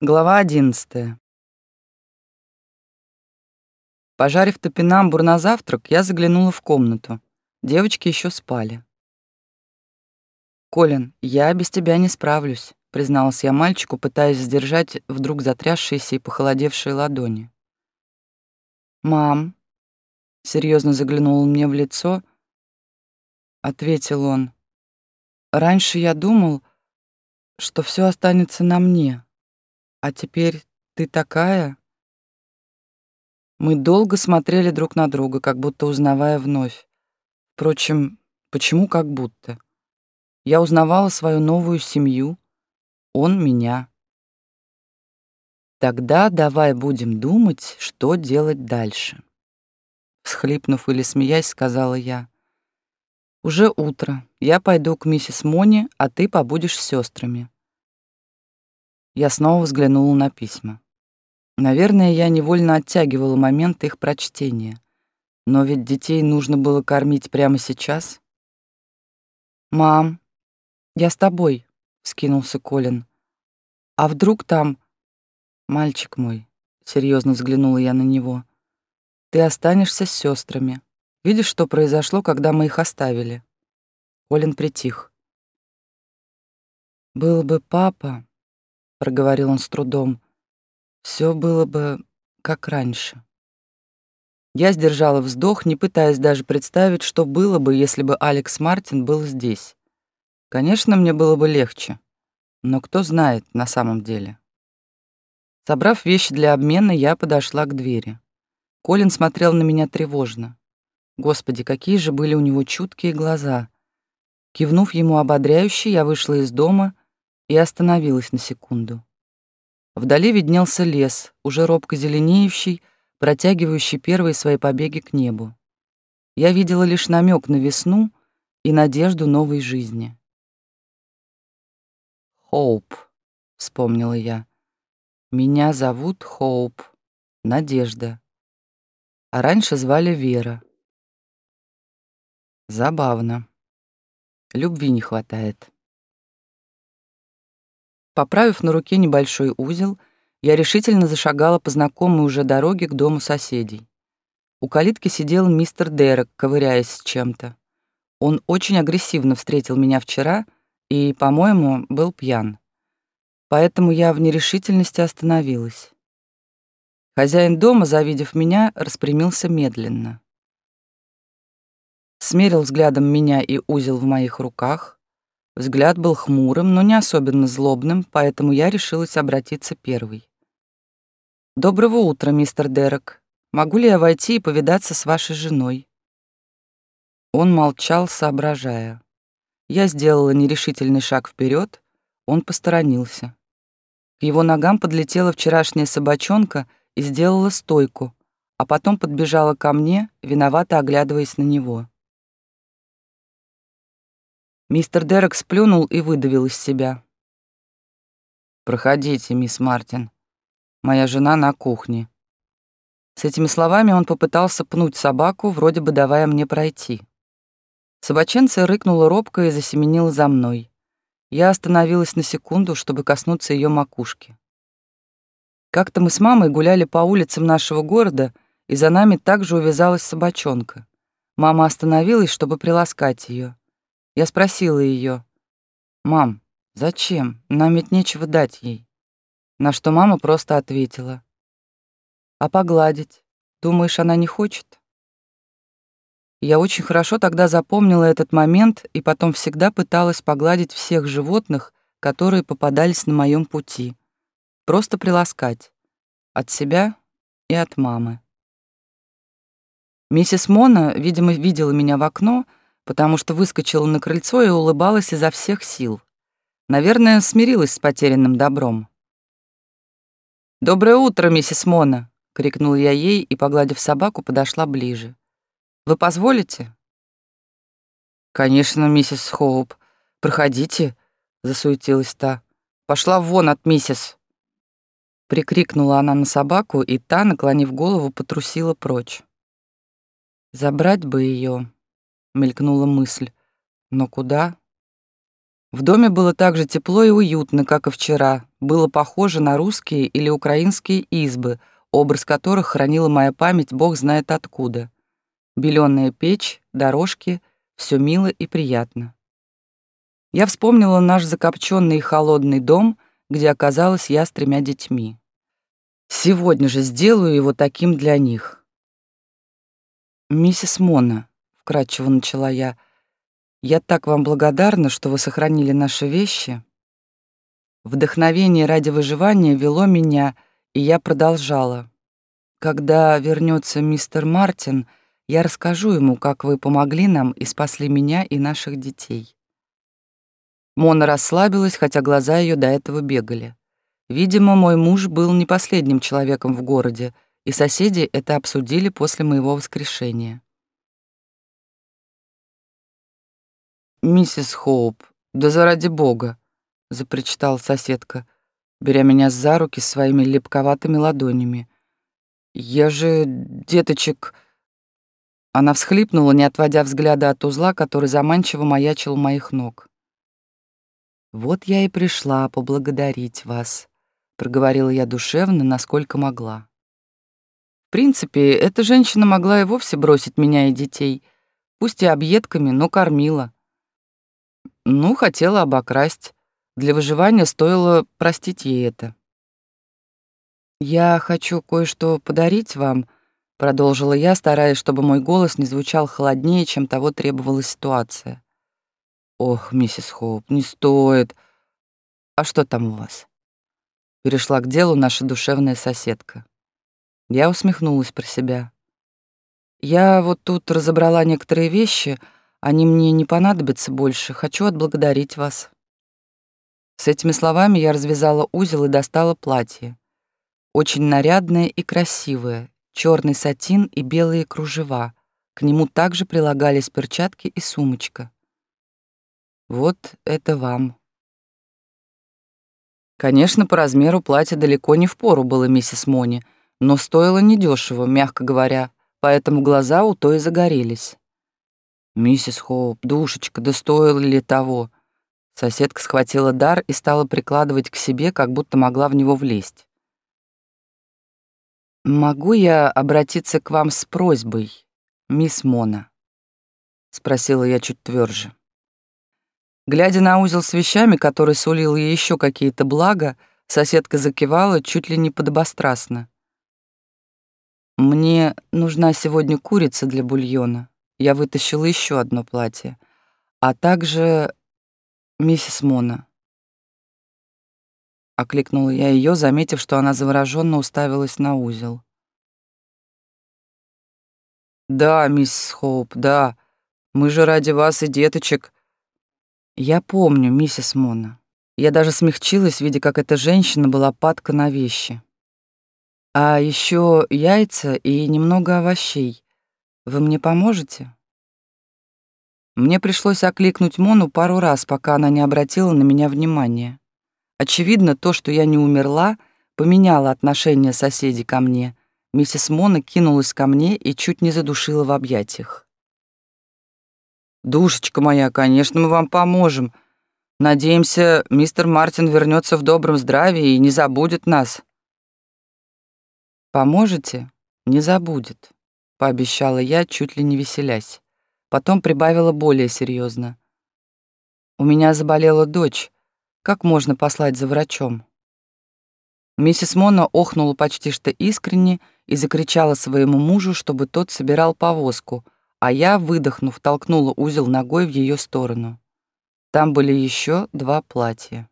Глава одиннадцатая. Пожарив топинамбур на завтрак, я заглянула в комнату. Девочки еще спали. «Колин, я без тебя не справлюсь», — призналась я мальчику, пытаясь сдержать вдруг затрясшиеся и похолодевшие ладони. «Мам», — серьезно заглянул мне в лицо, — ответил он, — «раньше я думал, что все останется на мне, а теперь ты такая...» Мы долго смотрели друг на друга, как будто узнавая вновь. Впрочем, почему как будто? Я узнавала свою новую семью, он меня. Тогда давай будем думать, что делать дальше. Всхлипнув или смеясь, сказала я. Уже утро. Я пойду к миссис Мони, а ты побудешь с сестрами. Я снова взглянула на письма. Наверное, я невольно оттягивала момент их прочтения. Но ведь детей нужно было кормить прямо сейчас. «Мам, я с тобой», — скинулся Колин. «А вдруг там...» «Мальчик мой», — серьезно взглянула я на него, — «ты останешься с сестрами. Видишь, что произошло, когда мы их оставили?» Колин притих. «Был бы папа», — проговорил он с трудом, — все было бы как раньше. Я сдержала вздох, не пытаясь даже представить, что было бы, если бы Алекс Мартин был здесь. Конечно, мне было бы легче, но кто знает на самом деле. Собрав вещи для обмена, я подошла к двери. Колин смотрел на меня тревожно. Господи, какие же были у него чуткие глаза. Кивнув ему ободряюще, я вышла из дома и остановилась на секунду. Вдали виднелся лес, уже робко зеленеющий, протягивающий первые свои побеги к небу. Я видела лишь намек на весну и надежду новой жизни. «Хоуп», — вспомнила я. «Меня зовут Хоуп, Надежда. А раньше звали Вера. Забавно. Любви не хватает». Поправив на руке небольшой узел, я решительно зашагала по знакомой уже дороге к дому соседей. У калитки сидел мистер Дерек, ковыряясь с чем-то. Он очень агрессивно встретил меня вчера и, по-моему, был пьян. Поэтому я в нерешительности остановилась. Хозяин дома, завидев меня, распрямился медленно. Смерил взглядом меня и узел в моих руках, Взгляд был хмурым, но не особенно злобным, поэтому я решилась обратиться первой. «Доброго утра, мистер Дерек. Могу ли я войти и повидаться с вашей женой?» Он молчал, соображая. Я сделала нерешительный шаг вперед, он посторонился. К его ногам подлетела вчерашняя собачонка и сделала стойку, а потом подбежала ко мне, виновато оглядываясь на него. Мистер Дерек сплюнул и выдавил из себя. «Проходите, мисс Мартин. Моя жена на кухне». С этими словами он попытался пнуть собаку, вроде бы давая мне пройти. Собаченца рыкнула робко и засеменила за мной. Я остановилась на секунду, чтобы коснуться ее макушки. Как-то мы с мамой гуляли по улицам нашего города, и за нами также увязалась собачонка. Мама остановилась, чтобы приласкать ее. Я спросила ее, «Мам, зачем? Нам ведь нечего дать ей». На что мама просто ответила, «А погладить? Думаешь, она не хочет?» Я очень хорошо тогда запомнила этот момент и потом всегда пыталась погладить всех животных, которые попадались на моем пути. Просто приласкать. От себя и от мамы. Миссис Мона, видимо, видела меня в окно — потому что выскочила на крыльцо и улыбалась изо всех сил. Наверное, смирилась с потерянным добром. «Доброе утро, миссис Мона!» — крикнул я ей и, погладив собаку, подошла ближе. «Вы позволите?» «Конечно, миссис Хоуп. Проходите», — засуетилась та. «Пошла вон от миссис!» Прикрикнула она на собаку, и та, наклонив голову, потрусила прочь. «Забрать бы ее, мелькнула мысль. Но куда? В доме было так же тепло и уютно, как и вчера. Было похоже на русские или украинские избы, образ которых хранила моя память бог знает откуда. Белёная печь, дорожки — все мило и приятно. Я вспомнила наш закопченный и холодный дом, где оказалась я с тремя детьми. Сегодня же сделаю его таким для них. «Миссис Мона», — вкратчиво начала я, — «я так вам благодарна, что вы сохранили наши вещи». Вдохновение ради выживания вело меня, и я продолжала. «Когда вернется мистер Мартин, я расскажу ему, как вы помогли нам и спасли меня и наших детей». Мона расслабилась, хотя глаза ее до этого бегали. Видимо, мой муж был не последним человеком в городе, и соседи это обсудили после моего воскрешения. «Миссис Хоуп, да заради бога!» — запричитала соседка, беря меня за руки своими липковатыми ладонями. «Я же деточек...» Она всхлипнула, не отводя взгляда от узла, который заманчиво маячил у моих ног. «Вот я и пришла поблагодарить вас», проговорила я душевно, насколько могла. В принципе, эта женщина могла и вовсе бросить меня и детей, пусть и объедками, но кормила. Ну, хотела обокрасть. Для выживания стоило простить ей это. «Я хочу кое-что подарить вам», — продолжила я, стараясь, чтобы мой голос не звучал холоднее, чем того требовала ситуация. «Ох, миссис Хоуп, не стоит. А что там у вас?» Перешла к делу наша душевная соседка. Я усмехнулась про себя. Я вот тут разобрала некоторые вещи, они мне не понадобятся больше, хочу отблагодарить вас. С этими словами я развязала узел и достала платье. Очень нарядное и красивое, черный сатин и белые кружева. К нему также прилагались перчатки и сумочка. Вот это вам. Конечно, по размеру платье далеко не в пору было миссис Мони, но стоило недешево, мягко говоря, поэтому глаза у той загорелись. «Миссис Хоуп, душечка, да стоило ли того?» Соседка схватила дар и стала прикладывать к себе, как будто могла в него влезть. «Могу я обратиться к вам с просьбой, мисс Мона?» — спросила я чуть тверже. Глядя на узел с вещами, который сулил ей еще какие-то блага, соседка закивала чуть ли не подобострастно. «Мне нужна сегодня курица для бульона. Я вытащила еще одно платье. А также миссис Мона». Окликнула я ее, заметив, что она завороженно уставилась на узел. «Да, мисс Хоуп, да. Мы же ради вас и деточек», я помню, миссис Мона. Я даже смягчилась, видя, как эта женщина была падка на вещи. А еще яйца и немного овощей. Вы мне поможете? Мне пришлось окликнуть Мону пару раз, пока она не обратила на меня внимания. Очевидно, то, что я не умерла, поменяло отношение соседей ко мне. Миссис Мона кинулась ко мне и чуть не задушила в объятиях. «Душечка моя, конечно, мы вам поможем. Надеемся, мистер Мартин вернется в добром здравии и не забудет нас». «Поможете? Не забудет», — пообещала я, чуть ли не веселясь. Потом прибавила более серьезно. «У меня заболела дочь. Как можно послать за врачом?» Миссис Мона охнула почти что искренне и закричала своему мужу, чтобы тот собирал повозку — а я, выдохнув, толкнула узел ногой в ее сторону. Там были еще два платья.